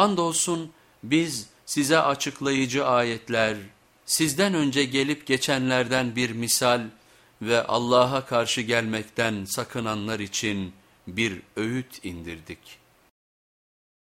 Andolsun biz size açıklayıcı ayetler, sizden önce gelip geçenlerden bir misal ve Allah'a karşı gelmekten sakınanlar için bir öğüt indirdik.''